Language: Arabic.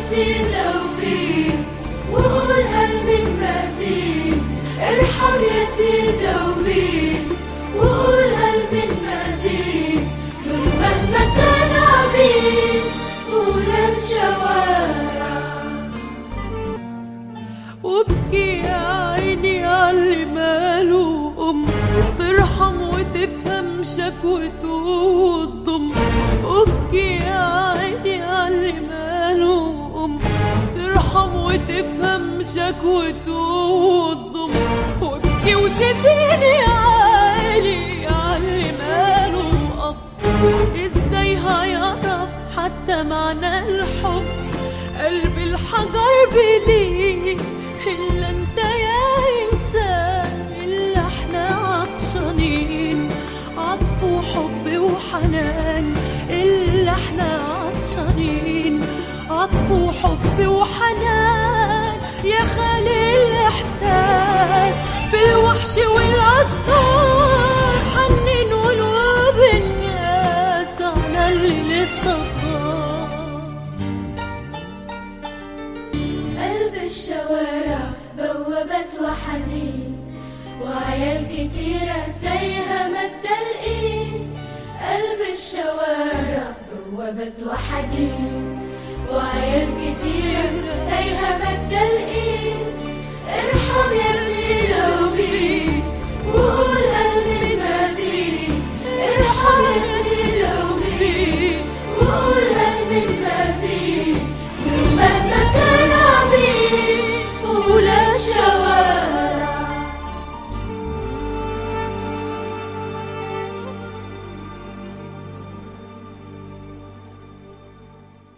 ارحم يا سيدة وبيد وقول من مزيد. ارحم يا سيدة وبيد وقول من مزيد. دول مهما كان عبيد ولاد شوارع. وابكي يا عيني عاللي ماله أم. ترحم وتفهم شكوته وتضم وابكي يا عيني عاللي ماله أم ترحم وتفهم شكوته وتضم وابكي وسيبيني عالي عاللي ماله أب إزاي هيعرف حتى معنى الحب؟ قلب الحجر بليه وحديد وعيال كتيرة الإيد